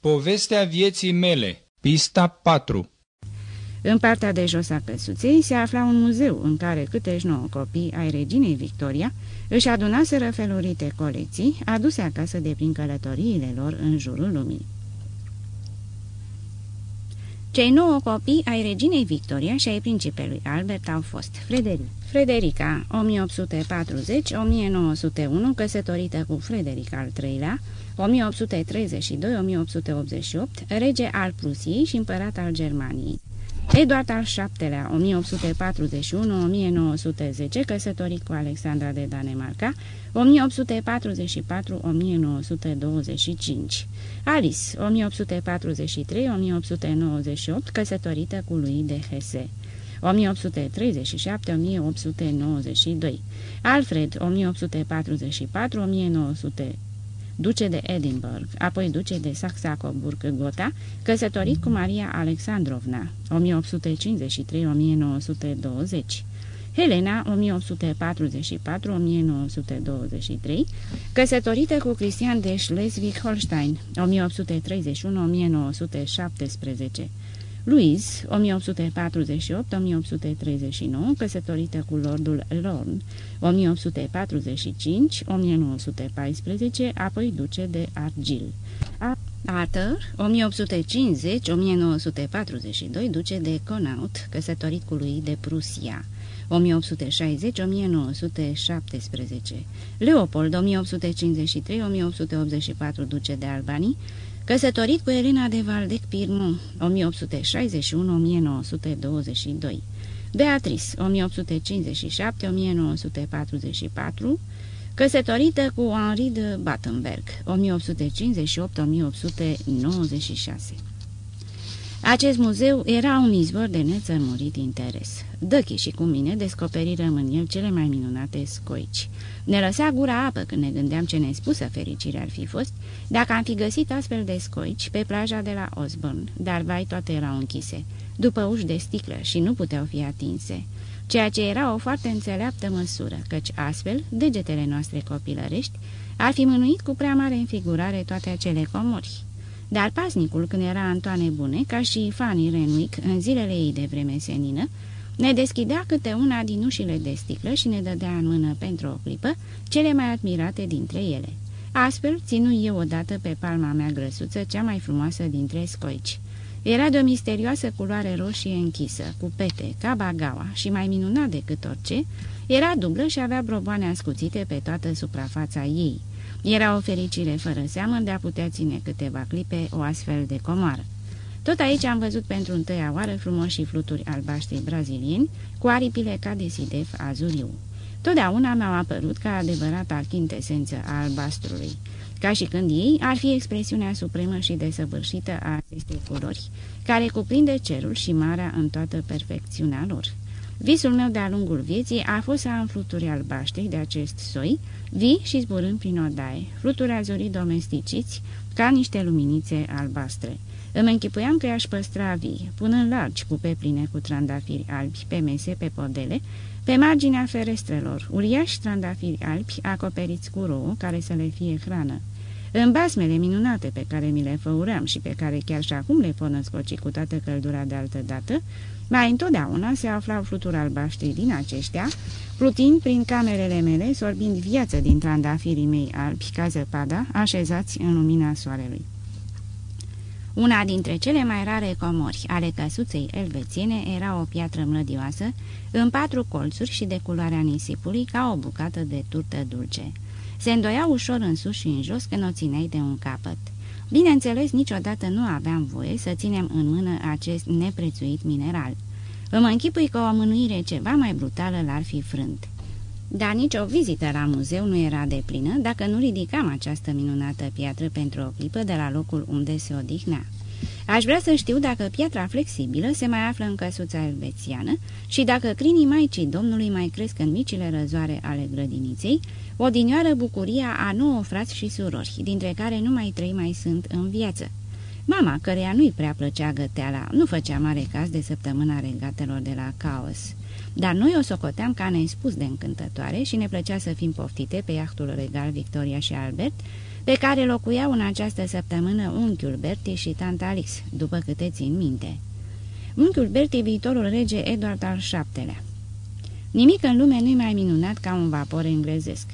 Povestea vieții mele Pista 4 În partea de jos a căsuței se afla un muzeu în care câtești nouă copii ai reginei Victoria își adunaseră felurite colecții aduse acasă de prin călătoriile lor în jurul lumii. Cei nouă copii ai reginei Victoria și ai principelui Albert au fost Frederic. Frederica, 1840-1901, căsătorită cu Frederic al III-lea, 1832-1888, rege al Prusiei și împărat al Germaniei. Eduard al VII-lea, 1841-1910, căsătorit cu Alexandra de Danemarca, 1844-1925. Alice, 1843-1898, căsătorită cu lui de Hesse. 1837-1892. Alfred, 1844-1900 duce de Edinburgh, apoi duce de Saxa-Coburg-Gotha, căsătorit cu Maria Alexandrovna, 1853-1920. Helena, 1844-1923, căsătorită cu Cristian de Schleswig-Holstein, 1831-1917. Louise, 1848-1839, căsătorită cu lordul Lorne, 1845-1914, apoi duce de Argil. Arthur, 1850-1942, duce de Connaught, căsătorit cu lui de Prusia. 1860-1917. Leopold, 1853-1884, duce de Albanii, Căsătorit cu Elena de Valdec Pirmont, 1861-1922. Beatrice, 1857-1944, căsătorită cu Henri de Battenberg, 1858-1896. Acest muzeu era un izvor de nețămurit interes. Dăchi și cu mine descoperirăm în el cele mai minunate scoici. Ne lăsea gura apă când ne gândeam ce nespusă fericire ar fi fost dacă am fi găsit astfel de scoici pe plaja de la Osborne, dar vai toate erau închise, după uși de sticlă și nu puteau fi atinse, ceea ce era o foarte înțeleaptă măsură, căci astfel degetele noastre copilărești ar fi mânuit cu prea mare înfigurare toate acele comori. Dar pasnicul, când era Antoane Bune, ca și Fanny Renwick, în zilele ei de vreme senină, ne deschidea câte una din ușile de sticlă și ne dădea în mână pentru o clipă cele mai admirate dintre ele. Astfel, ținu eu odată pe palma mea grăsuță cea mai frumoasă dintre scoici. Era de o misterioasă culoare roșie închisă, cu pete, ca bagaua și mai minunat decât orice, era dublă și avea broboane ascuțite pe toată suprafața ei. Era o fericire fără seamă de a putea ține câteva clipe o astfel de comoară. Tot aici am văzut pentru întâia oară frumoși fluturi albaștri brazilieni, cu aripile ca de sidef azuriu. Totdeauna mi-au apărut ca adevărata chintesență a albastrului, ca și când ei ar fi expresiunea supremă și desăvârșită a acestei culori, care cuprinde cerul și marea în toată perfecțiunea lor. Visul meu de-a lungul vieții a fost să am fluturi albaștri de acest soi, vii și zburând prin odaie, fluturi azurii domesticiți, ca niște luminițe albastre. Îmi închipuiam că i-aș păstra vii, punând largi cupe pline cu trandafiri albi pe mese, pe podele, pe marginea ferestrelor, uriași trandafiri albi acoperiți cu rouă care să le fie hrană. În basmele minunate pe care mi le făuream și pe care chiar și acum le pot născoci cu toată căldura de altă dată, mai întotdeauna se aflau fluturi albaștri din aceștia, plutind prin camerele mele, sorbind viață din trandafirii mei albi ca zăpada, așezați în lumina soarelui. Una dintre cele mai rare comori ale căsuței elvețiene era o piatră mlădioasă, în patru colțuri și de culoarea nisipului, ca o bucată de turtă dulce. Se îndoia ușor în sus și în jos când o țineai de un capăt. Bineînțeles, niciodată nu aveam voie să ținem în mână acest neprețuit mineral. Îmi închipui că o mânuire ceva mai brutală l-ar fi frânt. Dar nicio vizită la muzeu nu era de plină dacă nu ridicam această minunată piatră pentru o clipă de la locul unde se odihnea. Aș vrea să știu dacă piatra flexibilă se mai află în căsuța elvețiană și dacă crinii Maicii Domnului mai cresc în micile răzoare ale grădiniței, odinioară bucuria a nouă frați și surori, dintre care numai trei mai sunt în viață. Mama, căreia nu-i prea plăcea găteala, nu făcea mare caz de săptămâna regatelor de la Caos. Dar noi o socoteam ca nespus de încântătoare și ne plăcea să fim poftite pe iahtul regal Victoria și Albert, pe care locuiau în această săptămână unchiul Bertie și tanta Alix, după câte țin minte. Unchiul Bertie, viitorul rege Edward al VII-lea. Nimic în lume nu-i mai minunat ca un vapor englezesc.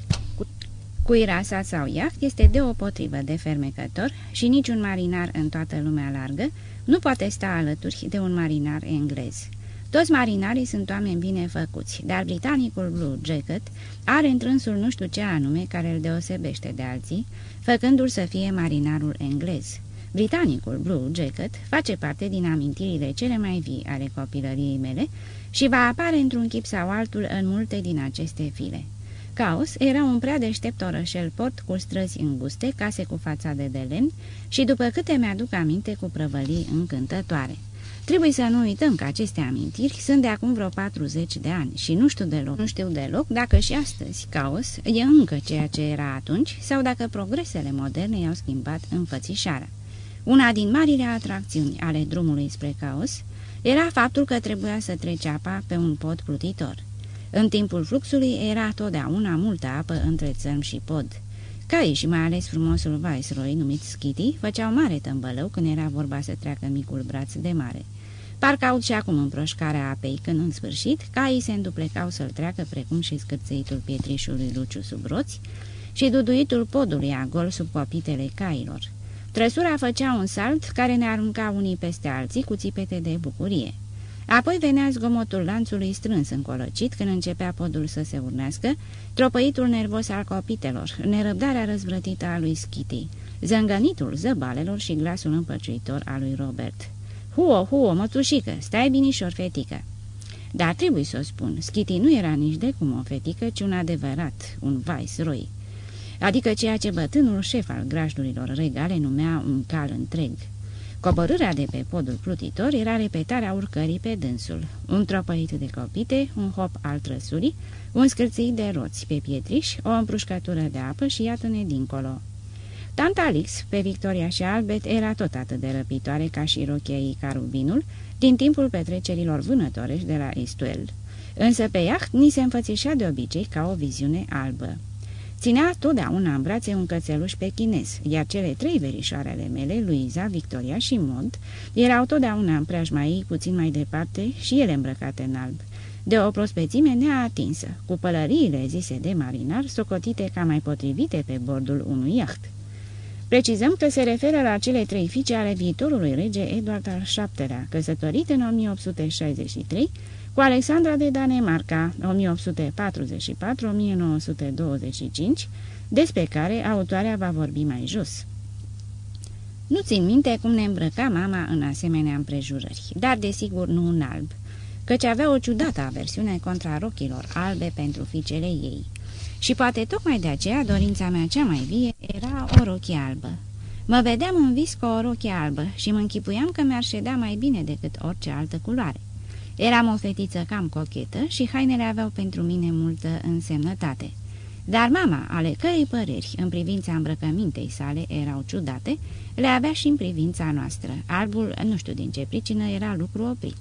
Cuirasa sau iaht este deopotrivă de fermecător și niciun marinar în toată lumea largă nu poate sta alături de un marinar englez. Toți marinarii sunt oameni bine făcuți, dar britanicul Blue Jacket are întrânsul nu știu ce anume care îl deosebește de alții, făcându-l să fie marinarul englez. Britanicul Blue Jacket face parte din amintirile cele mai vii ale copilăriei mele și va apare într-un chip sau altul în multe din aceste file. Caos era un prea deștept orășel port cu străzi înguste, case cu fațade de lemn și, după câte mi-aduc aminte, cu prăvălii încântătoare. Trebuie să nu uităm că aceste amintiri sunt de acum vreo 40 de ani și nu știu deloc, nu știu deloc dacă și astăzi caos e încă ceea ce era atunci sau dacă progresele moderne i-au schimbat înfățișarea. Una din marile atracțiuni ale drumului spre caos era faptul că trebuia să trece apa pe un pod plutitor. În timpul fluxului era totdeauna multă apă între țărm și pod. Caii și mai ales frumosul Viceroy, numit Skitty, făceau mare tâmbălău când era vorba să treacă micul braț de mare. Parcă aud și acum împroșcarea apei, când în sfârșit caii se înduplecau să-l treacă precum și scârțăitul pietrișului Luciu sub roți și duduitul podului agol sub copitele cailor. Trăsura făcea un salt care ne arunca unii peste alții cu țipete de bucurie. Apoi venea zgomotul lanțului strâns încolăcit când începea podul să se urnească, tropăitul nervos al copitelor, nerăbdarea răzvrătită a lui Skitty, zângănitul zăbalelor și glasul împăciuitor al lui Robert. Huo, huo, mătușică, stai binișor, fetică!" Dar trebuie să o spun, Skitty nu era nici de cum o fetică, ci un adevărat, un viceroy. Adică ceea ce bătânul șef al grajdurilor regale numea un cal întreg. Coborârea de pe podul plutitor era repetarea urcării pe dânsul, un tropăit de copite, un hop al trăsurii, un scârțit de roți pe pietriș, o împușcătură de apă și iată-ne dincolo. Tanta Alix, pe Victoria și Albert, era tot atât de răpitoare ca și rochia ei carubinul, din timpul petrecerilor vânătorești de la Estuel. Însă pe iaht ni se înfățișa de obicei ca o viziune albă. Ținea totdeauna în brațe un cățeluș pe chinez, iar cele trei verișoarele mele, Luiza, Victoria și Mont, erau totdeauna în preajma ei puțin mai departe și ele îmbrăcate în alb. De o prospețime neatinsă, cu pălăriile zise de marinar, socotite ca mai potrivite pe bordul unui iaht. Precizăm că se referă la cele trei fiice ale viitorului rege Eduard al VII-lea, căsătorit în 1863, cu Alexandra de Danemarca, 1844-1925, despre care autoarea va vorbi mai jos. Nu țin minte cum ne îmbrăca mama în asemenea împrejurări, dar desigur nu în alb, căci avea o ciudată aversiune contra rochilor albe pentru fiicele ei. Și poate tocmai de aceea dorința mea cea mai vie era o rochie albă. Mă vedeam în vis cu o rochie albă și mă închipuiam că mi-ar ședea mai bine decât orice altă culoare. Eram o fetiță cam cochetă și hainele aveau pentru mine multă însemnătate. Dar mama, ale cărei păreri în privința îmbrăcămintei sale erau ciudate, le avea și în privința noastră. Albul, nu știu din ce pricină, era lucru oprit.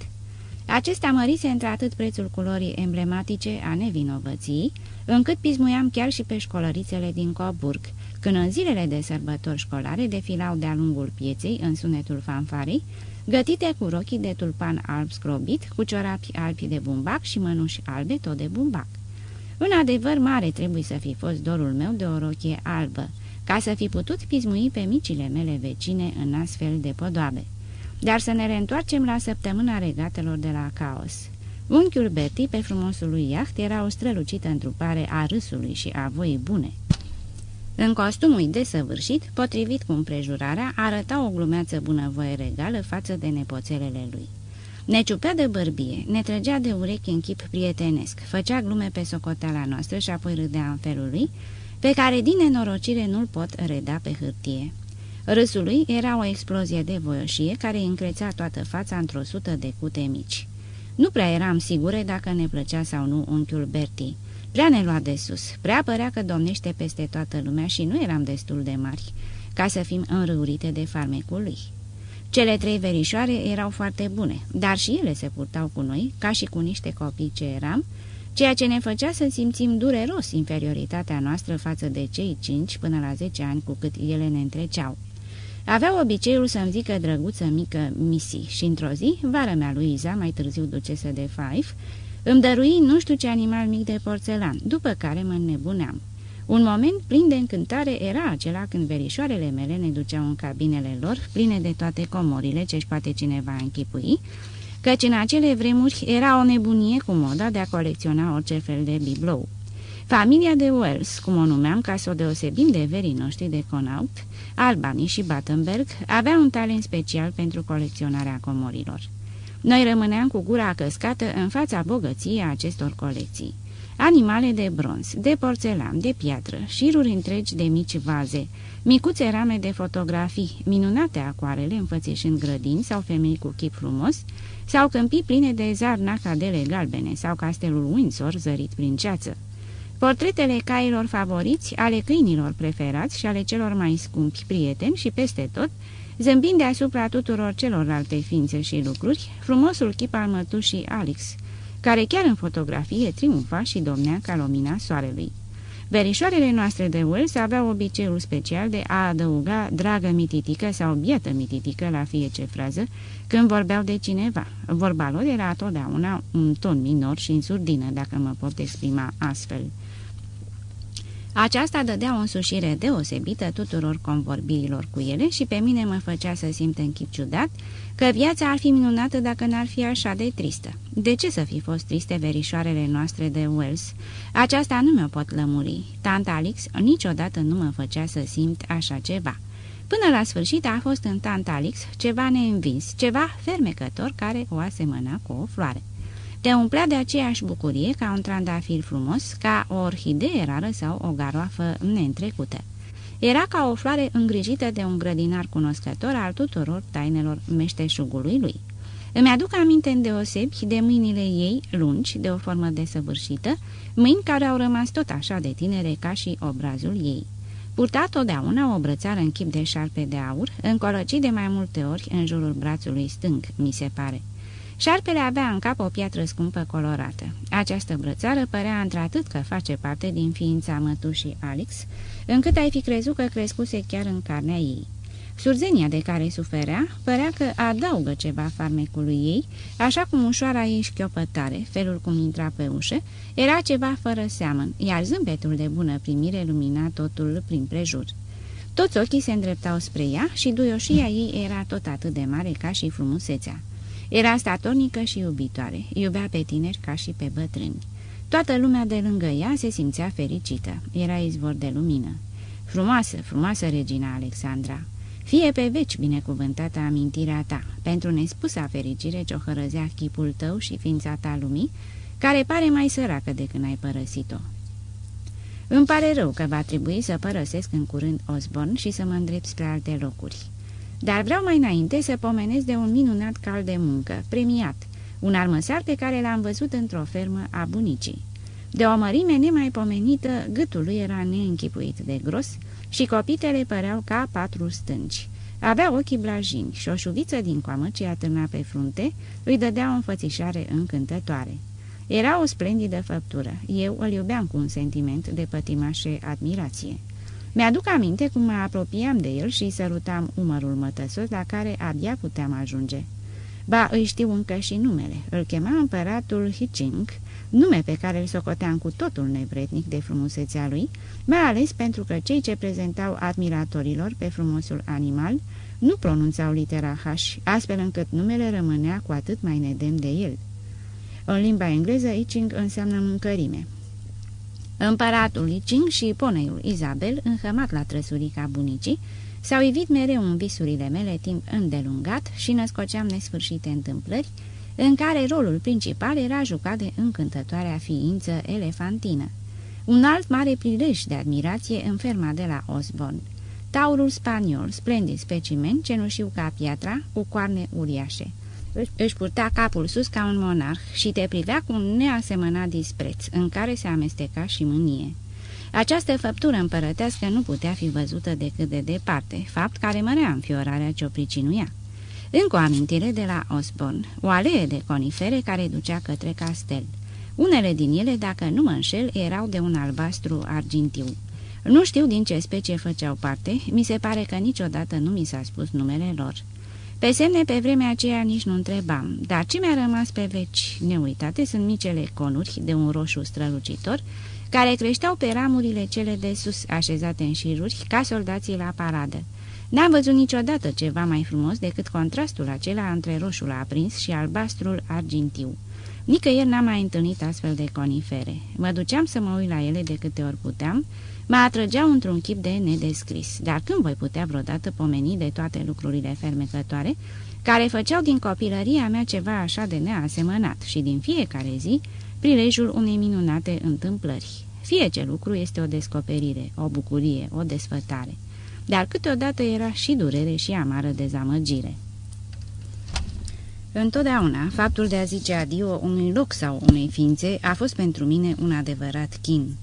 Acesta mărise într-atât prețul culorii emblematice a nevinovății, încât pismuiam chiar și pe școlărițele din Coburg, când în zilele de sărbători școlare defilau de-a lungul pieței în sunetul fanfarei, gătite cu rochii de tulpan alb scrobit, cu ciorapi albi de bumbac și mănuși albe tot de bumbac. În adevăr mare trebuie să fi fost dorul meu de o rochie albă, ca să fi putut pismui pe micile mele vecine în astfel de podoabe. Dar să ne reîntoarcem la săptămâna regatelor de la Caos. Unchiul Bertie, pe frumosul lui iaht, era o strălucită întrupare a râsului și a voii bune. În costumul desăvârșit, potrivit cu împrejurarea, arăta o glumeață bunăvoie regală față de nepoțelele lui. Ne ciupea de bărbie, ne trăgea de urechi în chip prietenesc, făcea glume pe socoteala noastră și apoi râdea în felul lui, pe care din nenorocire nu-l pot reda pe hârtie. Râsul lui era o explozie de voioșie care îi încrețea toată fața într-o sută de cute mici. Nu prea eram sigure dacă ne plăcea sau nu unchiul Bertie. Prea ne lua de sus, prea părea că domnește peste toată lumea și nu eram destul de mari, ca să fim înrăurite de farmecul lui. Cele trei verișoare erau foarte bune, dar și ele se purtau cu noi, ca și cu niște copii ce eram, ceea ce ne făcea să simțim dureros inferioritatea noastră față de cei cinci până la zece ani cu cât ele ne întreceau. Avea obiceiul să-mi zică drăguță mică Missy și într-o zi, vara mea lui Iza, mai târziu ducesă de Fife, îmi dărui nu știu ce animal mic de porțelan, după care mă înnebuneam. Un moment plin de încântare era acela când verișoarele mele ne duceau în cabinele lor, pline de toate comorile ce-și poate cineva închipui, căci în acele vremuri era o nebunie cu moda de a colecționa orice fel de biblou. Familia de Wells, cum o numeam ca să o deosebim de verii noștri de Connaught, Albany și Battenberg, avea un talent special pentru colecționarea comorilor. Noi rămâneam cu gura căscată în fața bogăției acestor colecții. Animale de bronz, de porțelan, de piatră, șiruri întregi de mici vaze, micuțe rame de fotografii, minunate acoarele înfățișând grădini sau femei cu chip frumos, sau câmpii pline de zarnacadele galbene sau castelul Windsor zărit prin ceață. Portretele cailor favoriți, ale câinilor preferați și ale celor mai scumpi prieteni și peste tot, zâmbind deasupra tuturor celorlalte ființe și lucruri, frumosul chip al mătușii Alex, care chiar în fotografie triumfa și domnea ca lumina soarelui. Verișoarele noastre de Wells aveau obiceiul special de a adăuga dragă mititică sau bietă mititică la fiecare frază când vorbeau de cineva. Vorba lor era totdeauna un ton minor și în surdină, dacă mă pot exprima astfel. Aceasta dădea o însușire deosebită tuturor convorbirilor cu ele și pe mine mă făcea să simt în chip ciudat că viața ar fi minunată dacă n-ar fi așa de tristă. De ce să fi fost triste verișoarele noastre de Wells? Aceasta nu mi-o pot lămuri. Tanta Alex niciodată nu mă făcea să simt așa ceva. Până la sfârșit a fost în Tanta Alex ceva neînvins, ceva fermecător care o asemăna cu o floare. Te umplea de aceeași bucurie ca un trandafir frumos, ca o orhidee rară sau o garoafă neîntrecută. Era ca o floare îngrijită de un grădinar cunoscător al tuturor tainelor meșteșugului lui. Îmi aduc aminte îndeosebi de mâinile ei lungi, de o formă desăvârșită, mâini care au rămas tot așa de tinere ca și obrazul ei. Purta totdeauna o brățară în chip de șarpe de aur, încolăcit de mai multe ori în jurul brațului stâng, mi se pare. Șarpele avea în cap o piatră scumpă colorată. Această brățară părea într-atât că face parte din ființa mătușii Alex, încât ai fi crezut că crescuse chiar în carnea ei. Surzenia de care suferea părea că adaugă ceva farmecului ei, așa cum ușoara ei șchiopătare, felul cum intra pe ușă, era ceva fără seamăn, iar zâmbetul de bună primire lumina totul prin prejur. Toți ochii se îndreptau spre ea și duioșia ei era tot atât de mare ca și frumusețea. Era statornică și iubitoare, iubea pe tineri ca și pe bătrâni. Toată lumea de lângă ea se simțea fericită, era izvor de lumină. Frumoasă, frumoasă regina Alexandra! Fie pe veci binecuvântată amintirea ta, pentru nespusa fericire ce o hărăzea chipul tău și ființa ta lumii, care pare mai săracă de când ai părăsit-o. Îmi pare rău că va trebui să părăsesc în curând Osborne și să mă îndrept spre alte locuri. Dar vreau mai înainte să pomenesc de un minunat cal de muncă, premiat, un armăsar pe care l-am văzut într-o fermă a bunicii. De o mărime nemaipomenită, gâtul lui era neînchipuit de gros și copitele păreau ca patru stânci. Avea ochii blajini și o șuviță din coamă ce atârna pe frunte îi dădea o înfățișare încântătoare. Era o splendidă făptură. Eu îl iubeam cu un sentiment de pătimașe admirație. Mi-aduc aminte cum mă apropiam de el și sărutam umărul mătăsos la care abia puteam ajunge. Ba, îi știu încă și numele. Îl chema împăratul Hiching, nume pe care îl socoteam cu totul nevrednic de frumusețea lui, mai ales pentru că cei ce prezentau admiratorilor pe frumosul animal nu pronunțau litera H, astfel încât numele rămânea cu atât mai nedemn de el. În limba engleză, Hiching înseamnă mâncărime. Împăratul Licing și poneiul Izabel, înhămat la trăsurica bunicii, s-au ivit mereu în visurile mele timp îndelungat și născoceam nesfârșite întâmplări, în care rolul principal era jucat de încântătoarea ființă elefantină. Un alt mare prilej de admirație în ferma de la Osborne. Taurul spaniol, splendid specimen, cenușiu ca piatra, cu coarne uriașe. Își purta capul sus ca un monarh și te privea cu un neasemănat dispreț, în care se amesteca și mânie. Această făptură împărătească nu putea fi văzută decât de departe, fapt care mărea înfiorarea ce o pricinuia. Încă o amintire de la Osborne, o alee de conifere care ducea către castel. Unele din ele, dacă nu mă înșel, erau de un albastru argintiu. Nu știu din ce specie făceau parte, mi se pare că niciodată nu mi s-a spus numele lor. Pe semne, pe vremea aceea nici nu întrebam, dar ce mi-a rămas pe veci neuitate sunt micele conuri de un roșu strălucitor, care creșteau pe ramurile cele de sus, așezate în șiruri, ca soldații la paradă. N-am văzut niciodată ceva mai frumos decât contrastul acela între roșul aprins și albastrul argintiu. Nicăieri n-am mai întâlnit astfel de conifere. Mă duceam să mă uit la ele de câte ori puteam, mă atrăgeau într-un chip de nedescris, dar când voi putea vreodată pomeni de toate lucrurile fermecătoare, care făceau din copilăria mea ceva așa de neasemănat și din fiecare zi prilejul unei minunate întâmplări. Fie ce lucru este o descoperire, o bucurie, o desfătare, dar câteodată era și durere și amară dezamăgire. Întotdeauna, faptul de a zice adio unui loc sau unei ființe a fost pentru mine un adevărat chin.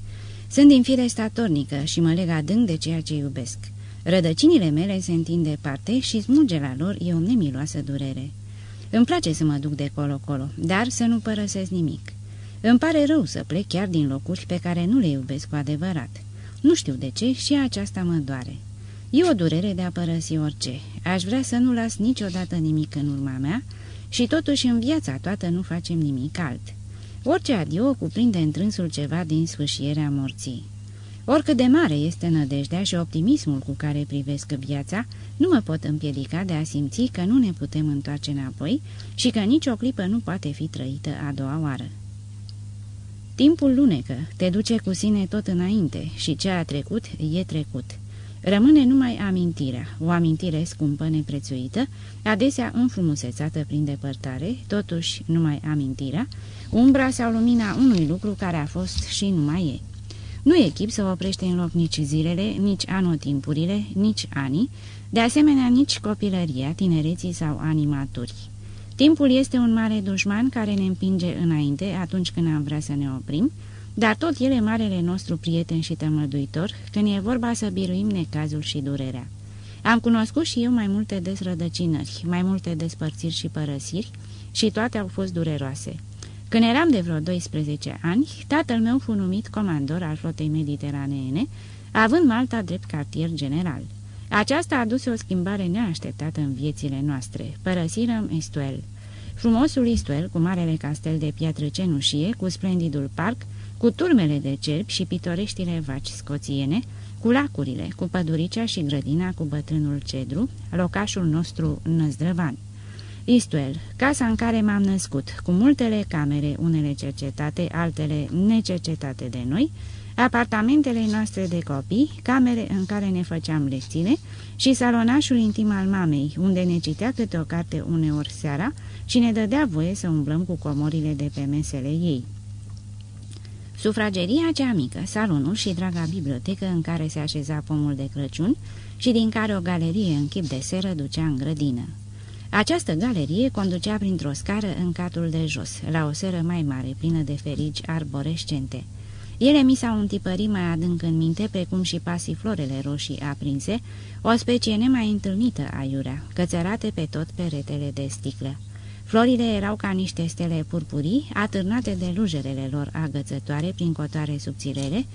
Sunt din fire statornică și mă leg adânc de ceea ce iubesc. Rădăcinile mele se întind departe și smulgerea lor e o nemiloasă durere. Îmi place să mă duc de colo-colo, dar să nu părăsesc nimic. Îmi pare rău să plec chiar din locuri pe care nu le iubesc cu adevărat. Nu știu de ce și aceasta mă doare. E o durere de a părăsi orice. Aș vrea să nu las niciodată nimic în urma mea și totuși în viața toată nu facem nimic alt. Orice adio cuprinde întrânsul ceva din sfâșierea morții. Oricât de mare este nădejdea și optimismul cu care privesc viața, nu mă pot împiedica de a simți că nu ne putem întoarce înapoi și că nicio clipă nu poate fi trăită a doua oară. Timpul lunecă, te duce cu sine tot înainte și ce a trecut e trecut. Rămâne numai amintirea, o amintire scumpă, neprețuită, adesea înfrumusețată prin depărtare, totuși numai amintirea, umbra sau lumina unui lucru care a fost și nu mai e. Nu e chip să oprește în loc nici zilele, nici anotimpurile, nici anii, de asemenea nici copilăria, tinereții sau animaturi. Timpul este un mare dușman care ne împinge înainte atunci când am vrea să ne oprim, dar tot el e marele nostru prieten și tămăduitor când e vorba să biruim necazul și durerea. Am cunoscut și eu mai multe desrădăcinări, mai multe despărțiri și părăsiri și toate au fost dureroase. Când eram de vreo 12 ani, tatăl meu fu numit comandor al flotei mediteraneene, având Malta drept cartier general. Aceasta a adus o schimbare neașteptată în viețile noastre. Părăsirăm Estuel. Frumosul Istuel, cu marele castel de piatră cenușie, cu splendidul parc, cu turmele de cerbi și pitoreștile vaci scoțiene, cu lacurile, cu păduricea și grădina cu bătrânul cedru, locașul nostru năzdrăvan. Istuel, casa în care m-am născut, cu multele camere, unele cercetate, altele necercetate de noi, apartamentele noastre de copii, camere în care ne făceam lecțiile și salonașul intim al mamei, unde ne citea câte o carte uneori seara și ne dădea voie să umblăm cu comorile de pe mesele ei. Sufrageria cea mică, salonul și draga bibliotecă în care se așeza pomul de Crăciun și din care o galerie în chip de seră ducea în grădină. Această galerie conducea printr-o scară în catul de jos, la o seră mai mare, plină de ferigi arborescente. Ele mi s-au întipărit mai adânc în minte, precum și pasiflorele roșii aprinse, o specie nemai întâlnită aiurea, cățărate pe tot peretele de sticlă. Florile erau ca niște stele purpurii, atârnate de lujerele lor agățătoare prin cotoare subțirele,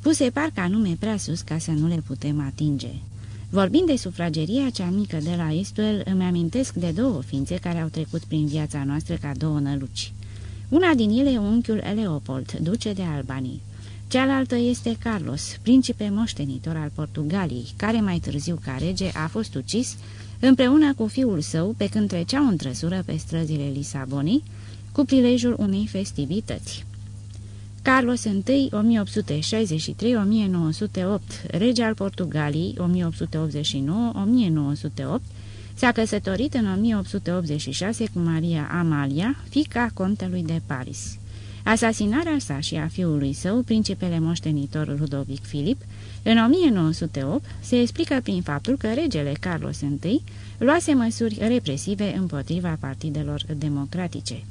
puse parcă anume prea sus ca să nu le putem atinge. Vorbind de sufrageria cea mică de la Estuel, îmi amintesc de două ființe care au trecut prin viața noastră ca două năluci. Una din ele e unchiul Leopold, duce de Albanii. Cealaltă este Carlos, principe moștenitor al Portugaliei, care mai târziu ca rege a fost ucis împreună cu fiul său pe când treceau în trăsură pe străzile Lisabonii, cu prilejul unei festivități. Carlos I, 1863-1908, rege al Portugaliei, 1889-1908, s-a căsătorit în 1886 cu Maria Amalia, fica contelui de Paris. Asasinarea sa și a fiului său, principele moștenitor Ludovic Filip, în 1908 se explică prin faptul că regele Carlos I luase măsuri represive împotriva partidelor democratice.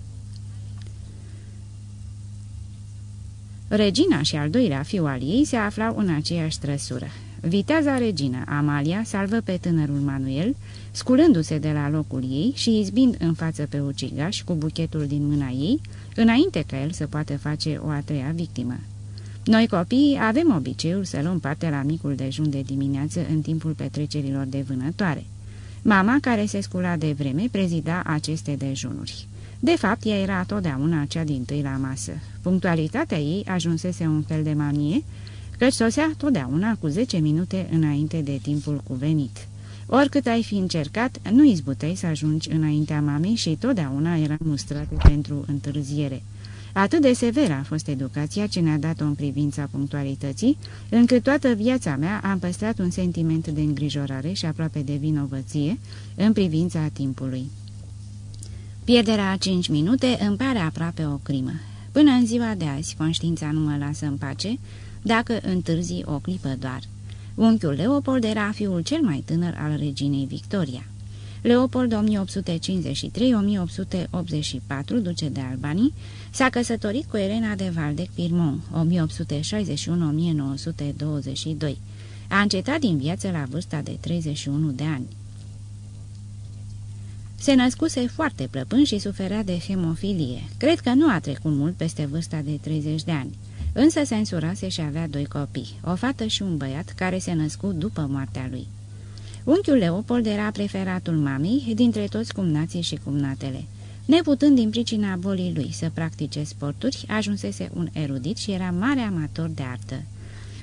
Regina și al doilea fiu al ei se aflau în aceeași trăsură. Viteaza regină, Amalia, salvă pe tânărul Manuel, sculându-se de la locul ei și izbind în față pe ucigaș cu buchetul din mâna ei, înainte ca el să poată face o a treia victimă. Noi copiii avem obiceiul să luăm parte la micul dejun de dimineață în timpul petrecerilor de vânătoare. Mama, care se scula de vreme, prezida aceste dejunuri. De fapt, ea era totdeauna cea din tâi la masă. Punctualitatea ei ajunsese un fel de manie, căci sosea totdeauna cu 10 minute înainte de timpul cuvenit. Oricât ai fi încercat, nu izbutei să ajungi înaintea mamei și totdeauna era mustrată pentru întârziere. Atât de severă a fost educația ce ne-a dat-o în privința punctualității, încât toată viața mea am păstrat un sentiment de îngrijorare și aproape de vinovăție în privința timpului. Pierderea a cinci minute îmi pare aproape o crimă. Până în ziua de azi, conștiința nu mă lasă în pace, dacă întârzi o clipă doar. Unchiul Leopold era fiul cel mai tânăr al reginei Victoria. Leopold 1853-1884, duce de Albanii, s-a căsătorit cu Elena de Valdec-Pirmont, 1861-1922. A încetat din viață la vârsta de 31 de ani. Se născuse foarte plăpân și suferea de hemofilie. Cred că nu a trecut mult peste vârsta de 30 de ani. Însă se însurase și avea doi copii, o fată și un băiat care se născu după moartea lui. Unchiul Leopold era preferatul mamei dintre toți cumnații și cumnatele. Neputând din pricina bolii lui să practice sporturi, ajunsese un erudit și era mare amator de artă.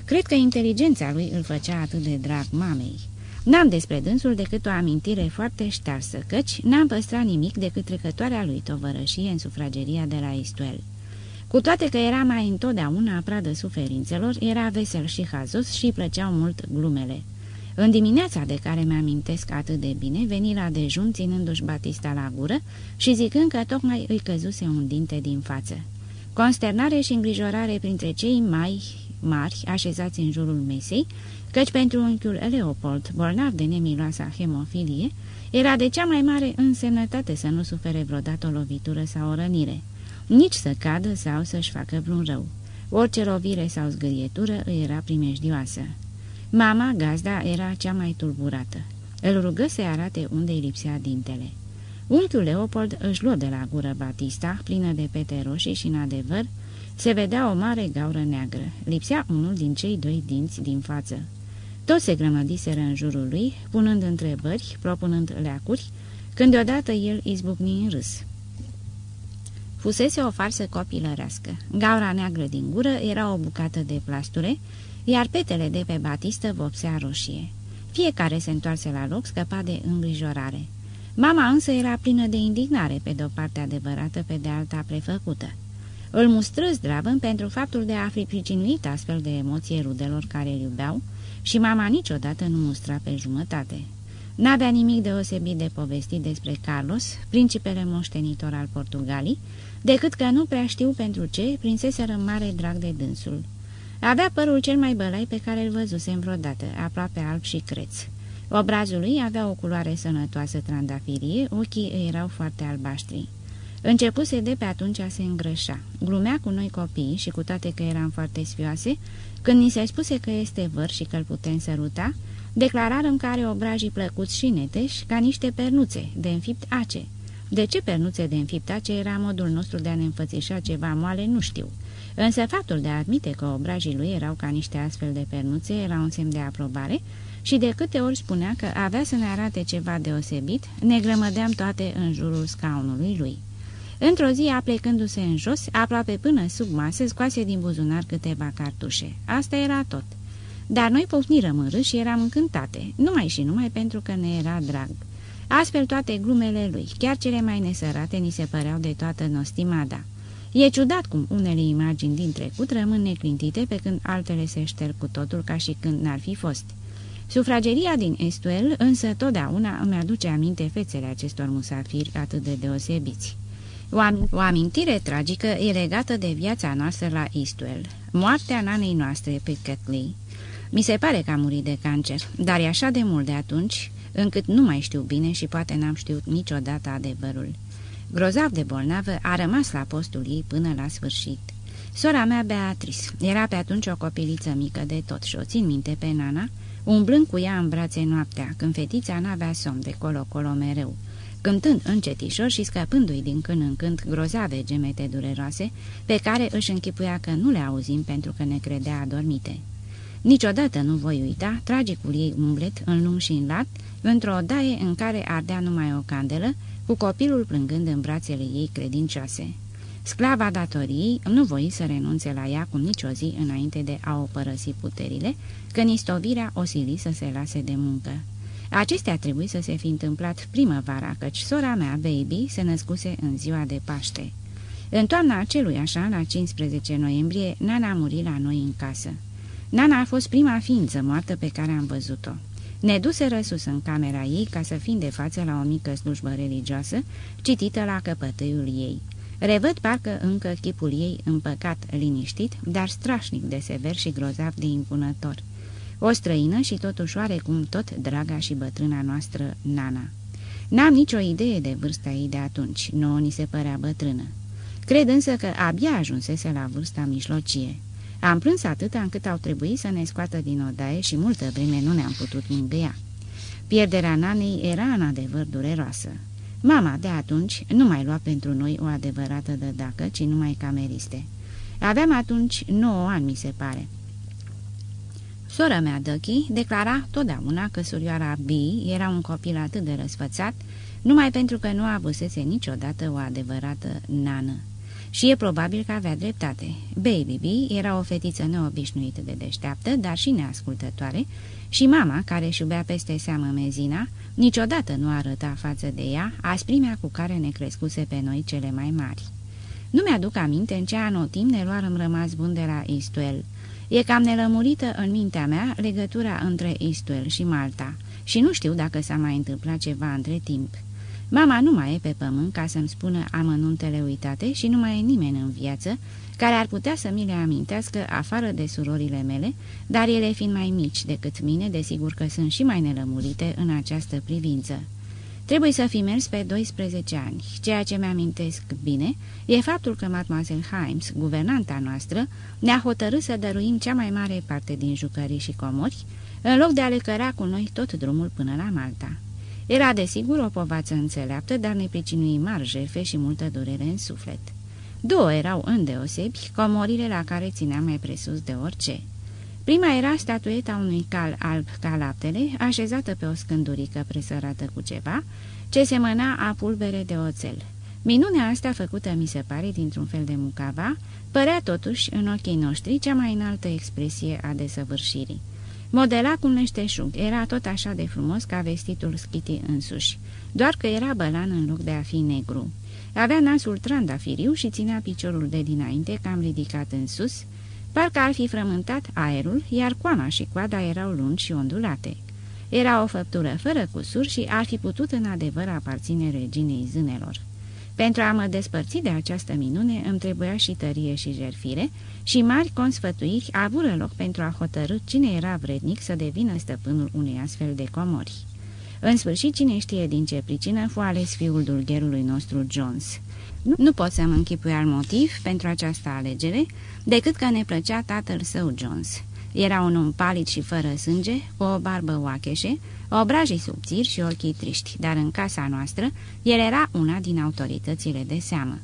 Cred că inteligența lui îl făcea atât de drag mamei. N-am despre dânsul decât o amintire foarte ștarsă, căci n-am păstrat nimic decât trecătoarea lui tovărășie în sufrageria de la Istuel. Cu toate că era mai întotdeauna pradă suferințelor, era vesel și hazos și îi plăceau mult glumele. În dimineața de care mi-amintesc atât de bine, veni la dejun ținându-și Batista la gură și zicând că tocmai îi căzuse un dinte din față. Consternare și îngrijorare printre cei mai mari așezați în jurul mesei, căci pentru unchiul Leopold, bolnav de nemiloasa hemofilie, era de cea mai mare însemnătate să nu sufere vreodată o lovitură sau o rănire, nici să cadă sau să-și facă vreun rău. Orice lovire sau zgârietură îi era primejdioasă. Mama, gazda, era cea mai tulburată. Îl rugă să arate unde îi lipsea dintele. Unchiul Leopold își luă de la gură Batista, plină de pete roșii și, în adevăr, se vedea o mare gaură neagră. Lipsea unul din cei doi dinți din față. Toți se grămădiseră în jurul lui, punând întrebări, propunând leacuri, când deodată el izbucni în râs. Fusese o farsă copilărească. Gaura neagră din gură era o bucată de plasture, iar petele de pe batistă vopsea roșie. Fiecare se întoarse la loc, scăpa de îngrijorare. Mama însă era plină de indignare, pe de o parte adevărată, pe de alta prefăcută. Îl mustră zdravân pentru faptul de a fi pricinuit astfel de emoție rudelor care îl iubeau și mama niciodată nu mustra pe jumătate. N-avea nimic deosebit de povestit despre Carlos, principele moștenitor al Portugalii, decât că nu prea știu pentru ce prinseseră mare drag de dânsul. Avea părul cel mai bălai pe care îl văzusem vreodată, aproape alb și creț. Obrazul lui avea o culoare sănătoasă trandafirie, ochii îi erau foarte albaștri. Începuse de pe atunci a se îngrășa. Glumea cu noi copii și cu toate că eram foarte sfioase, când ni se spuse că este văr și că îl putem săruta, declararăm că are obrajii plăcuți și neteși ca niște pernuțe de înfipt ace. De ce pernuțe de înfipt ace era modul nostru de a ne înfățișa ceva moale, nu știu. Însă faptul de a admite că obrajii lui erau ca niște astfel de pernuțe era un semn de aprobare și de câte ori spunea că avea să ne arate ceva deosebit, ne grămădeam toate în jurul scaunului lui. Într-o zi, aplecându-se în jos, aproape până sub masă, scoase din buzunar câteva cartușe. Asta era tot. Dar noi pofnirăm în râs și eram încântate, numai și numai pentru că ne era drag. Astfel toate glumele lui, chiar cele mai nesărate, ni se păreau de toată nostimada. E ciudat cum unele imagini din trecut rămân neclintite pe când altele se șterg cu totul ca și când n-ar fi fost. Sufrageria din Estuel însă totdeauna îmi aduce aminte fețele acestor musafiri atât de deosebiți. O, am o amintire tragică e legată de viața noastră la Eastwell, moartea nanei noastre pe Catley. Mi se pare că a murit de cancer, dar e așa de mult de atunci, încât nu mai știu bine și poate n-am știut niciodată adevărul. Grozav de bolnavă, a rămas la postul ei până la sfârșit. Sora mea, Beatrice, era pe atunci o copiliță mică de tot și o țin minte pe Nana, umblând cu ea în brațe noaptea, când fetița n-avea somn de colo-colo mereu, cântând încetișor și scăpându-i din când în când grozave gemete dureroase, pe care își închipuia că nu le auzim pentru că ne credea adormite. Niciodată nu voi uita tragicul ei umblet în lung și în lat, într-o daie în care ardea numai o candelă, cu copilul plângând în brațele ei credincioase. Sclava datoriei nu voi să renunțe la ea cu nicio zi înainte de a o părăsi puterile, că nistovirea o sili să se lase de muncă. Acestea trebuie să se fi întâmplat primăvara, căci sora mea, Baby, se născuse în ziua de Paște. În toamna acelui așa, la 15 noiembrie, Nana a murit la noi în casă. Nana a fost prima ființă moartă pe care am văzut-o. Ne duse răsus în camera ei ca să fim de față la o mică slujbă religioasă, citită la căpătâiul ei. Revăd parcă încă chipul ei împăcat, liniștit, dar strașnic de sever și grozav de impunător. O străină și totuși oarecum tot draga și bătrâna noastră, Nana. N-am nicio idee de vârsta ei de atunci, nouă ni se părea bătrână. Cred însă că abia ajunsese la vârsta mijlocie. Am plâns atât încât au trebuit să ne scoată din odaie și multă vreme nu ne-am putut mângâia. Pierderea nanei era în adevăr dureroasă. Mama de atunci nu mai lua pentru noi o adevărată dădacă, ci numai cameriste. Aveam atunci 9 ani, mi se pare. Sora mea, Dăchi, declara totdeauna că surioara B era un copil atât de răsfățat, numai pentru că nu avusese niciodată o adevărată nană. Și e probabil că avea dreptate. Baby B era o fetiță neobișnuită de deșteaptă, dar și neascultătoare, și mama, care își iubea peste seamă mezina, niciodată nu arăta față de ea asprimea cu care ne crescuse pe noi cele mai mari. Nu mi-aduc aminte în ce anotim ne luarăm rămas bun de la Istuel. E cam nelămurită în mintea mea legătura între Istuel și Malta și nu știu dacă s-a mai întâmplat ceva între timp. Mama nu mai e pe pământ ca să-mi spună amănuntele uitate și nu mai e nimeni în viață care ar putea să mi le amintească afară de surorile mele, dar ele fiind mai mici decât mine, desigur că sunt și mai nelămurite în această privință. Trebuie să fi mers pe 12 ani. Ceea ce mi-amintesc bine e faptul că Mademoiselle Himes, guvernanta noastră, ne-a hotărât să dăruim cea mai mare parte din jucării și comori, în loc de a le căra cu noi tot drumul până la Malta. Era desigur o povață înțeleaptă, dar ne pricinui mari jerfe și multă durere în suflet. Două erau îndeosebi, comorile la care țineam mai presus de orice. Prima era statueta unui cal alb ca laptele, așezată pe o scândurică presărată cu ceva, ce semăna a pulbere de oțel. Minunea asta, făcută, mi se pare, dintr-un fel de mucava, părea totuși, în ochii noștri, cea mai înaltă expresie a desăvârșirii. Modela cu meșteșug era tot așa de frumos ca vestitul schiti însuși, doar că era bălan în loc de a fi negru. Avea nasul trandafiriu și ținea piciorul de dinainte cam ridicat în sus, parcă ar fi frământat aerul, iar coana și coada erau lungi și ondulate. Era o făptură fără cusur și ar fi putut în adevăr aparține reginei zânelor. Pentru a mă despărți de această minune îmi trebuia și tărie și jerfire și mari consfătuiri avură loc pentru a hotărâ cine era vrednic să devină stăpânul unei astfel de comori. În sfârșit, cine știe din ce pricină, fu ales fiul dulgherului nostru Jones. Nu, nu pot să-mi închipui alt motiv pentru această alegere, decât că ne plăcea tatăl său Jones. Era un om palid și fără sânge, cu o barbă oacheșe, obrajii subțiri și ochii triști, dar în casa noastră el era una din autoritățile de seamă.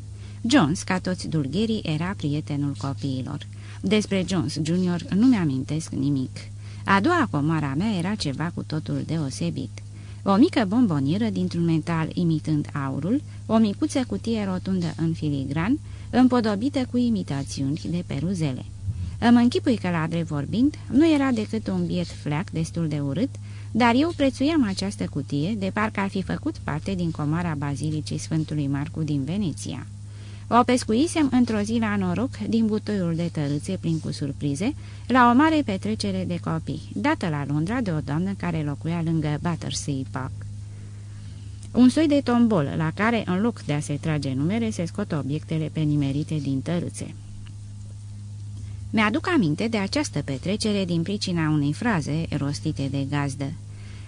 Jones, ca toți dulgherii, era prietenul copiilor. Despre Jones Junior nu mi-amintesc nimic. A doua comoara mea era ceva cu totul deosebit. O mică bombonieră dintr-un metal imitând aurul, o micuță cutie rotundă în filigran, împodobită cu imitațiuni de peruzele. Îmi închipui că, la drept vorbind, nu era decât un biet fleac destul de urât, dar eu prețuiam această cutie de parcă ar fi făcut parte din comara Bazilicii Sfântului Marcu din Veneția. O pescuisem într-o zi la noroc din butoiul de tărâțe plin cu surprize, la o mare petrecere de copii, dată la Londra de o doamnă care locuia lângă Battersea Park. Un soi de tombol la care, în loc de a se trage numere, se scot obiectele penimerite din tărâțe. Mi-aduc aminte de această petrecere din pricina unei fraze rostite de gazdă.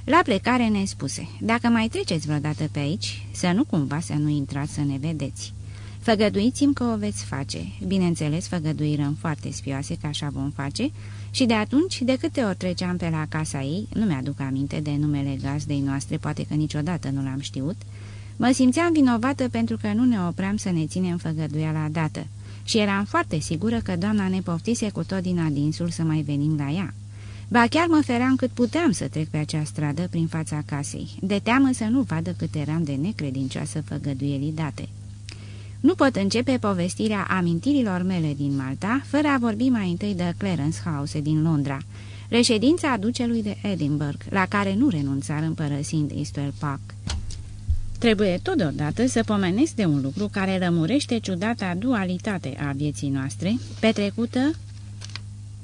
La plecare ne spuse, dacă mai treceți vreodată pe aici, să nu cumva să nu intrați să ne vedeți. Făgăduiți-mi că o veți face. Bineînțeles, făgădui răm foarte spioase, că așa vom face, și de atunci, de câte ori treceam pe la casa ei, nu mi-aduc aminte de numele gazdei noastre, poate că niciodată nu l-am știut, mă simțeam vinovată pentru că nu ne opream să ne ținem făgăduiala dată și eram foarte sigură că doamna ne poftise cu tot din adinsul să mai venim la ea. Ba chiar mă feream cât puteam să trec pe acea stradă prin fața casei, de teamă să nu vadă cât eram de necredincioasă făgăduielii date. Nu pot începe povestirea amintirilor mele din Malta, fără a vorbi mai întâi de Clarence House din Londra, reședința ducelui de Edinburgh, la care nu renunțar părăsind Eastwell Park. Trebuie totodată să pomenesc de un lucru care rămurește ciudata dualitate a vieții noastre, petrecută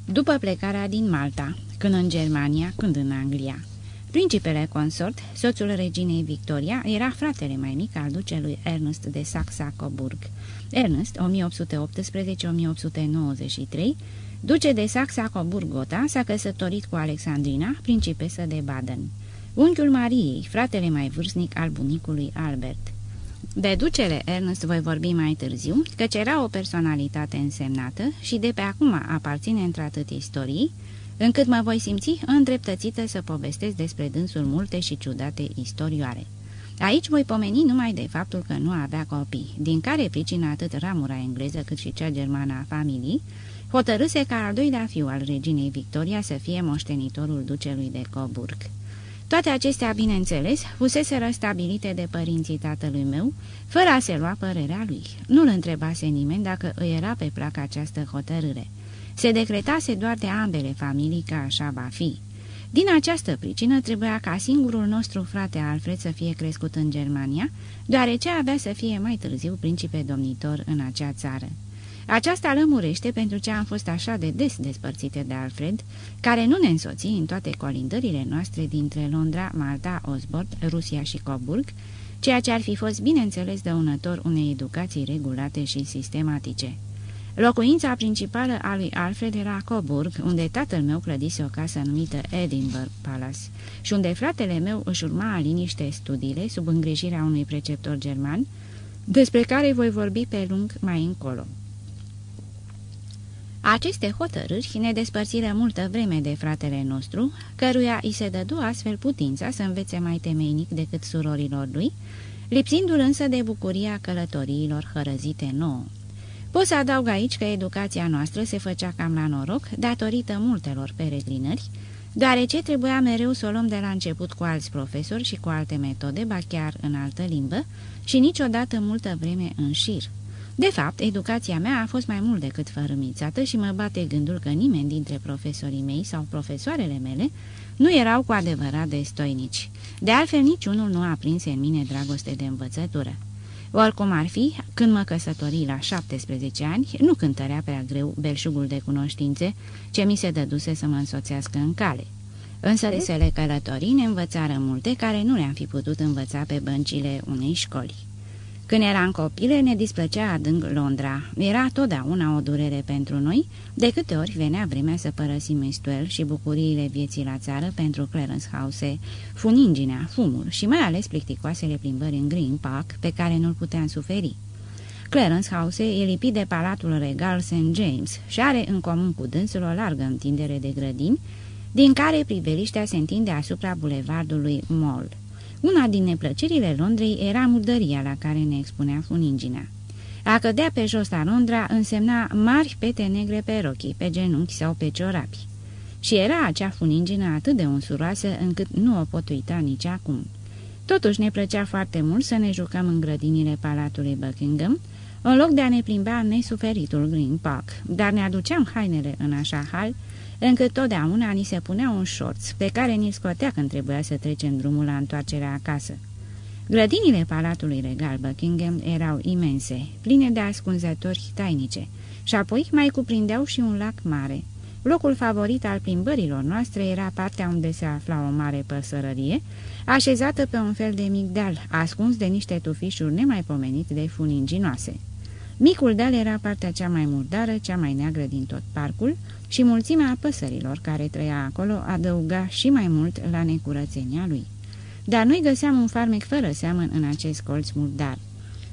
după plecarea din Malta, când în Germania, când în Anglia. Principele consort, soțul reginei Victoria, era fratele mai mic al ducelui Ernest de Saxa-Coburg. Ernest, 1818-1893, duce de Saxa-Coburg-Gotha, s-a căsătorit cu Alexandrina, principesă de Baden. Unchiul Mariei, fratele mai vârstnic al bunicului Albert. De ducele Ernest voi vorbi mai târziu, căci era o personalitate însemnată și de pe acum aparține într-atât istorii, încât mă voi simți îndreptățită să povestesc despre dânsul multe și ciudate istorioare. Aici voi pomeni numai de faptul că nu avea copii, din care pricina atât ramura engleză cât și cea germană a familiei, hotărâse ca al doilea fiu al reginei Victoria să fie moștenitorul ducelui de Coburg. Toate acestea, bineînțeles, fusese răstabilite de părinții tatălui meu, fără a se lua părerea lui. Nu-l întrebase nimeni dacă îi era pe plac această hotărâre. Se decretase doar de ambele familii că așa va fi. Din această pricină trebuia ca singurul nostru frate Alfred să fie crescut în Germania, deoarece avea să fie mai târziu principe domnitor în acea țară. Aceasta lămurește pentru ce am fost așa de des despărțite de Alfred, care nu ne însoți în toate colindările noastre dintre Londra, Malta, Osborne, Rusia și Coburg, ceea ce ar fi fost bineînțeles dăunător unei educații regulate și sistematice. Locuința principală a lui Alfred era Coburg, unde tatăl meu clădise o casă numită Edinburgh Palace și unde fratele meu își urma liniște studiile sub îngrijirea unui preceptor german, despre care voi vorbi pe lung mai încolo. Aceste hotărâri ne despărțiră multă vreme de fratele nostru, căruia îi se dădu astfel putința să învețe mai temeinic decât surorilor lui, lipsindu-l însă de bucuria călătoriilor hărăzite nouă. Pot să adaug aici că educația noastră se făcea cam la noroc, datorită multelor peregrinări, deoarece trebuia mereu să o luăm de la început cu alți profesori și cu alte metode, ba chiar în altă limbă, și niciodată multă vreme în șir. De fapt, educația mea a fost mai mult decât fărâmițată și mă bate gândul că nimeni dintre profesorii mei sau profesoarele mele nu erau cu adevărat destoinici. De altfel, niciunul nu a prins în mine dragoste de învățătură. Oricum ar fi, când mă căsători la 17 ani, nu cântărea prea greu belșugul de cunoștințe ce mi se dăduse să mă însoțească în cale. Însă desele călătorii ne învățară multe care nu le-am fi putut învăța pe băncile unei școli. Când eram copile, ne displăcea adânc Londra. Era totdeauna o durere pentru noi, de câte ori venea vremea să părăsim Estuel și bucuriile vieții la țară pentru Clarence House, funinginea, fumul și mai ales plicticoasele plimbări în Green Park, pe care nu-l puteam suferi. Clarence House e lipit de palatul regal St. James și are în comun cu dânsul o largă întindere de grădini, din care priveliștea se întinde asupra bulevardului Mall. Una din neplăcerile Londrei era murdăria la care ne expunea funinginea. A cădea pe jos la Londra însemna mari pete negre pe rochii, pe genunchi sau pe ciorapi. Și era acea funingină atât de unsuroasă încât nu o pot uita nici acum. Totuși ne plăcea foarte mult să ne jucăm în grădinile palatului Buckingham, în loc de a ne plimba în nesuferitul Green Park, dar ne aduceam hainele în așa hal încât totdeauna ni se punea un șorț, pe care ni-l scotea când trebuia să trecem drumul la întoarcerea acasă. Grădinile Palatului Regal Buckingham erau imense, pline de ascunzători tainice, și apoi mai cuprindeau și un lac mare. Locul favorit al plimbărilor noastre era partea unde se afla o mare păsărărie, așezată pe un fel de migdal, ascuns de niște tufișuri nemaipomenit de funinginoase. Micul deal era partea cea mai murdară, cea mai neagră din tot parcul, și mulțimea păsărilor care trăia acolo adăuga și mai mult la necurățenia lui. Dar noi găseam un farmec fără seamăn în acest colț murdar.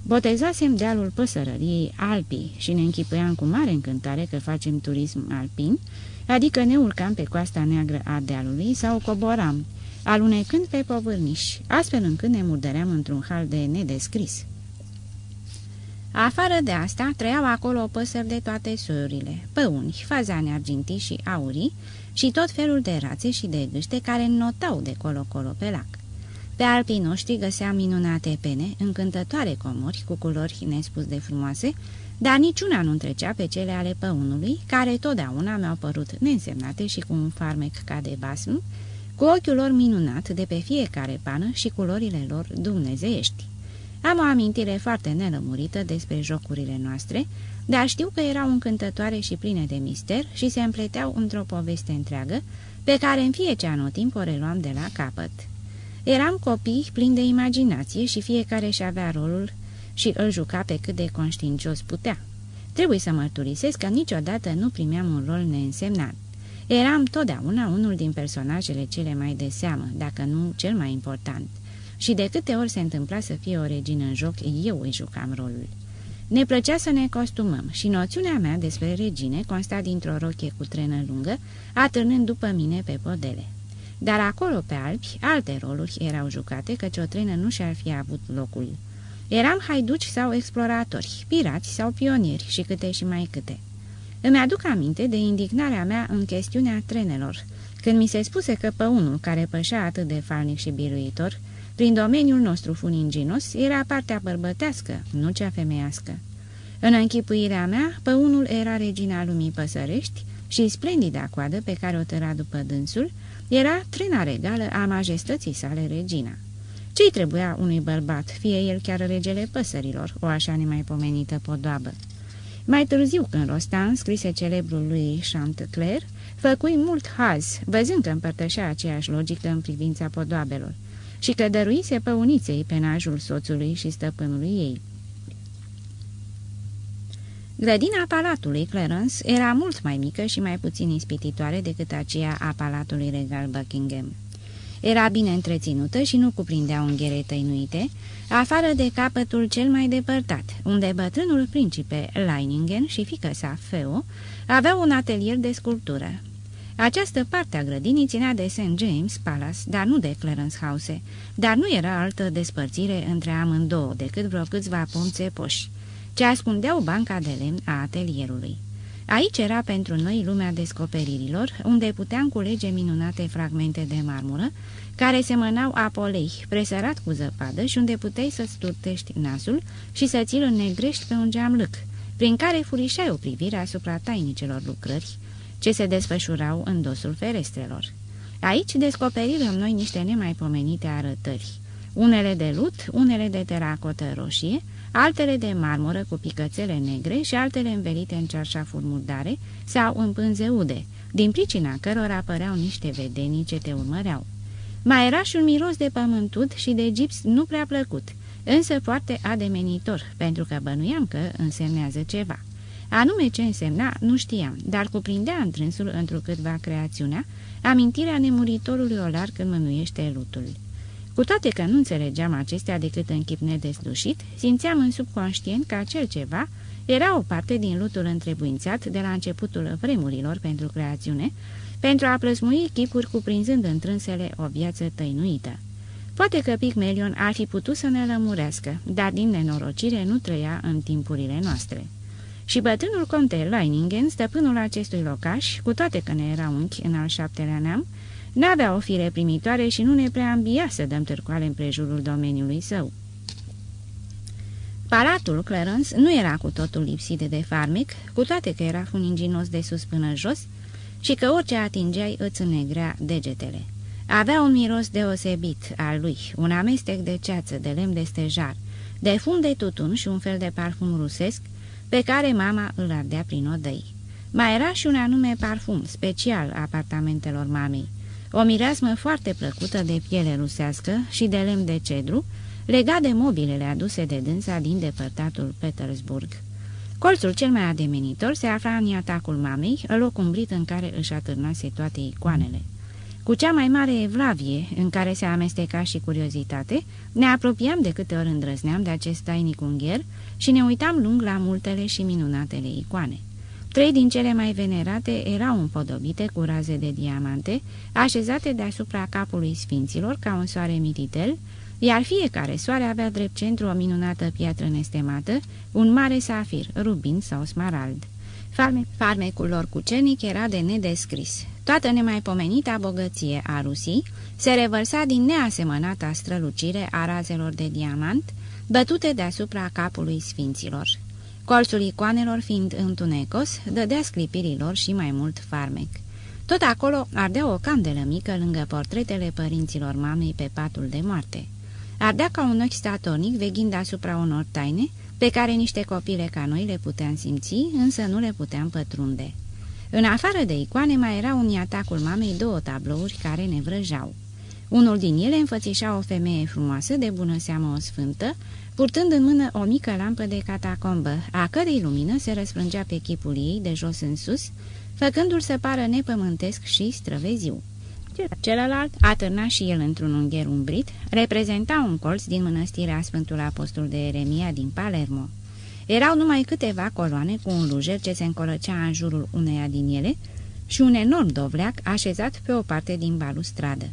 Botezasem dealul păsărăriei Alpii și ne închipuiam cu mare încântare că facem turism alpin, adică ne urcam pe coasta neagră a dealului sau coboram, alunecând pe povârniși, astfel încât ne murdăream într-un hal de nedescris. Afară de asta, trăiau acolo păsări de toate soiurile, păuni, fazane argintii și aurii și tot felul de rațe și de gâște care notau de colo-colo pe lac. Pe alpii noștri găseam minunate pene, încântătoare comori cu culori nespus de frumoase, dar niciuna nu întrecea pe cele ale păunului, care totdeauna mi-au părut neînsemnate și cu un farmec ca de basm, cu ochiul lor minunat de pe fiecare pană și culorile lor dumnezeiești. Am o amintire foarte nelămurită despre jocurile noastre, dar știu că erau încântătoare și pline de mister și se împleteau într-o poveste întreagă, pe care în fiecare anotimp o reluam de la capăt. Eram copii plini de imaginație și fiecare și avea rolul și îl juca pe cât de conștiincios putea. Trebuie să mărturisesc că niciodată nu primeam un rol neînsemnat. Eram totdeauna unul din personajele cele mai de seamă, dacă nu cel mai important. Și de câte ori se întâmpla să fie o regină în joc, eu îi jucam rolul. Ne plăcea să ne costumăm și noțiunea mea despre regine consta dintr-o rochie cu trenă lungă, atârnând după mine pe podele. Dar acolo pe Alpi, alte roluri erau jucate, căci o trenă nu și-ar fi avut locul. Eram haiduci sau exploratori, pirați sau pionieri și câte și mai câte. Îmi aduc aminte de indignarea mea în chestiunea trenelor, când mi se spuse că păunul care pășea atât de falnic și biruitor, prin domeniul nostru funinginos, era partea bărbătească, nu cea femeiască. În închipuirea mea, păunul era regina lumii păsărești și splendida coadă pe care o tăra după dânsul, era trena regală a majestății sale regina. Ce-i trebuia unui bărbat, fie el chiar regele păsărilor, o așa nemaipomenită podoabă? Mai târziu, când Rostan scrise celebrul lui Chantecler, făcui mult haz, văzând că împărtășea aceeași logică în privința podoabelor și că dăruise păuniței penajul soțului și stăpânului ei. Grădina palatului Clarence era mult mai mică și mai puțin ispititoare decât aceea a palatului regal Buckingham. Era bine întreținută și nu cuprindea unghere tăinuite, afară de capătul cel mai depărtat, unde bătrânul principe Leiningen și fică sa, Feo, aveau un atelier de sculptură. Această parte a grădinii ținea de St. James Palace, dar nu de Clarence House, dar nu era altă despărțire între amândouă decât vreo câțiva pomțe poși ce ascundeau banca de lemn a atelierului. Aici era pentru noi lumea descoperirilor, unde puteam culege minunate fragmente de marmură, care semănau apolei, presărat cu zăpadă și unde puteai să-ți turtești nasul și să ți-l înnegrești pe un geamlâc, prin care furișai o privire asupra tainicelor lucrări ce se desfășurau în dosul ferestrelor. Aici descoperirăm noi niște nemaipomenite arătări, unele de lut, unele de teracotă roșie, altele de marmură cu picățele negre și altele învelite în cearșafuri murdare sau în pânze ude, din pricina cărora apăreau niște vedenii ce te urmăreau. Mai era și un miros de pământud și de gips nu prea plăcut, însă foarte ademenitor, pentru că bănuiam că însemnează ceva. Anume ce însemna, nu știam, dar cuprindea întrânsul întrucâtva creațiunea, amintirea nemuritorului olar când mânuiește lutul. Cu toate că nu înțelegeam acestea decât în chip nedeslușit, simțeam în subconștient că acel ceva era o parte din lutul întrebuințat de la începutul vremurilor pentru creațiune, pentru a plăsmui chipuri cuprinzând întrânsele o viață tăinuită. Poate că Pigmelion ar fi putut să ne lămurească, dar din nenorocire nu trăia în timpurile noastre. Și bătrânul conte Leiningen, stăpânul acestui locaș, cu toate că ne era unchi în al șaptelea neam, N-avea o fire primitoare și nu ne prea ambia să dăm târcoale în prejurul domeniului său. Palatul Clarence nu era cu totul lipsit de farmec, cu toate că era funinginos de sus până jos și că orice atingeai îți înnegrea degetele. Avea un miros deosebit al lui, un amestec de ceață, de lemn de stejar, de fum de tutun și un fel de parfum rusesc pe care mama îl ardea prin odăi. Mai era și un anume parfum special apartamentelor mamei, o mireasmă foarte plăcută de piele rusească și de lemn de cedru, legat de mobilele aduse de dânsa din depărtatul Petersburg. Colțul cel mai ademenitor se afla în atacul mamei, loc umbrit în care își atârnase toate icoanele. Cu cea mai mare evlavie, în care se amesteca și curiozitate, ne apropiam de câte ori îndrăzneam de acest tainic ungher și ne uitam lung la multele și minunatele icoane. Trei din cele mai venerate erau împodobite cu raze de diamante, așezate deasupra capului sfinților ca un soare mititel, iar fiecare soare avea drept centru o minunată piatră nestemată, un mare safir, rubin sau smarald. Farme, farmecul lor cucernic era de nedescris. Toată nemaipomenita bogăție a Rusii se revărsa din neasemănata strălucire a razelor de diamant, bătute deasupra capului sfinților. Colțul icoanelor fiind întunecos, dădea sclipirilor și mai mult farmec. Tot acolo ardea o candelă mică lângă portretele părinților mamei pe patul de moarte. Ardea ca un ochi statornic veghind asupra unor taine, pe care niște copile ca noi le puteam simți, însă nu le puteam pătrunde. În afară de icoane mai erau în atacul mamei două tablouri care ne vrăjau. Unul din ele înfățișa o femeie frumoasă, de bună seamă o sfântă, purtând în mână o mică lampă de catacombă, a cărei lumină se răsprângea pe chipul ei de jos în sus, făcându-l să pară nepământesc și străveziu. Celălalt, atârna și el într-un ungher umbrit, reprezenta un colț din mănăstirea Sfântul Apostol de Eremia din Palermo. Erau numai câteva coloane cu un lujer ce se încolăcea în jurul uneia din ele și un enorm dovleac așezat pe o parte din balustradă.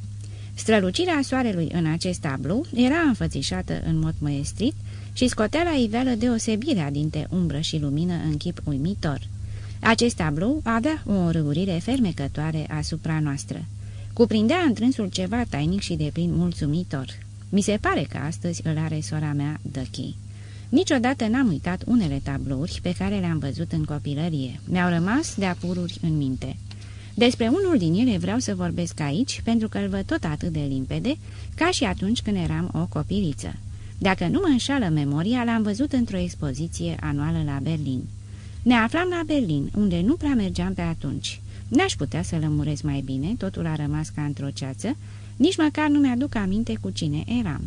Strălucirea soarelui în acest tablu era înfățișată în mod măestrit și scotea la iveală deosebirea dintre umbră și lumină în chip uimitor. Acest tablu avea o râurire fermecătoare asupra noastră. Cuprindea întrânsul ceva tainic și de plin mulțumitor. Mi se pare că astăzi îl are sora mea, Dăchi. Niciodată n-am uitat unele tablouri pe care le-am văzut în copilărie. Mi-au rămas de apururi în minte. Despre unul din ele vreau să vorbesc aici, pentru că îl văd tot atât de limpede, ca și atunci când eram o copiliță. Dacă nu mă înșală memoria, l-am văzut într-o expoziție anuală la Berlin. Ne aflam la Berlin, unde nu prea mergeam pe atunci. N-aș putea să lămuresc mai bine, totul a rămas ca într-o ceață, nici măcar nu mi-aduc aminte cu cine eram.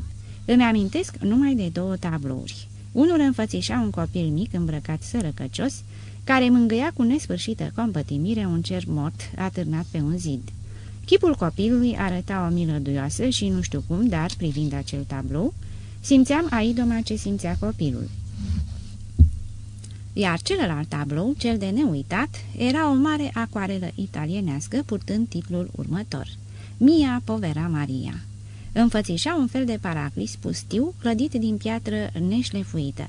Îmi amintesc numai de două tablouri. Unul înfățișa un copil mic îmbrăcat sărăcăcios, care mângâia cu nesfârșită compătimire un cer mort atârnat pe un zid. Chipul copilului arăta o milă duioasă și nu știu cum, dar, privind acel tablou, simțeam aidoma ce simțea copilul. Iar celălalt tablou, cel de neuitat, era o mare acoarelă italienească purtând titlul următor, Mia Povera Maria. Înfățișa un fel de paraclis pustiu, clădit din piatră neșlefuită.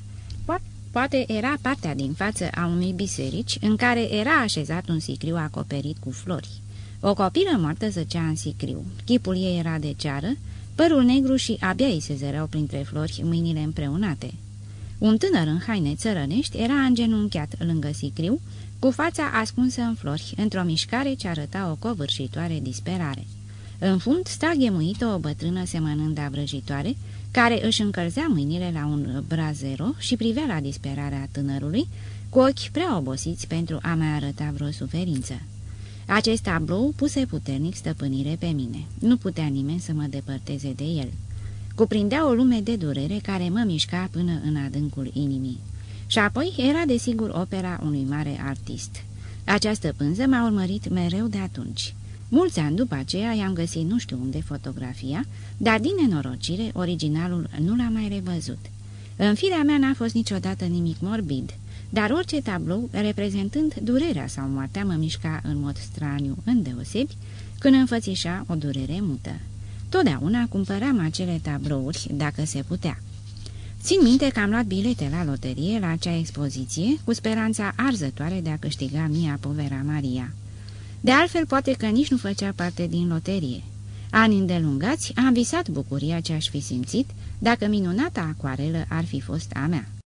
Poate era partea din față a unei biserici, în care era așezat un sicriu acoperit cu flori. O copilă moartă zăcea în sicriu. Chipul ei era de ceară, părul negru și abia îi se zăreau printre flori mâinile împreunate. Un tânăr în haine țărănești era îngenunchiat lângă sicriu, cu fața ascunsă în flori, într-o mișcare ce arăta o covârșitoare disperare. În fund sta ghemuită o bătrână semănând a vrăjitoare, care își încălzea mâinile la un brazero și privea la disperarea tânărului, cu ochi prea obosiți pentru a mai arăta vreo suferință. Acest tablou puse puternic stăpânire pe mine. Nu putea nimeni să mă depărteze de el. Cuprindea o lume de durere care mă mișca până în adâncul inimii. Și apoi era desigur opera unui mare artist. Această pânză m-a urmărit mereu de atunci. Mulți ani după aceea i-am găsit nu știu unde fotografia, dar din nenorocire originalul nu l-am mai revăzut. În firea mea n-a fost niciodată nimic morbid, dar orice tablou, reprezentând durerea sau moartea, mă mișca în mod straniu, îndeosebi, când înfățișa o durere mută. Totdeauna cumpăram acele tablouri, dacă se putea. Țin minte că am luat bilete la loterie la acea expoziție, cu speranța arzătoare de a câștiga Mia Povera Maria. De altfel, poate că nici nu făcea parte din loterie. Ani îndelungați am visat bucuria ce aș fi simțit dacă minunata acoarelă ar fi fost a mea.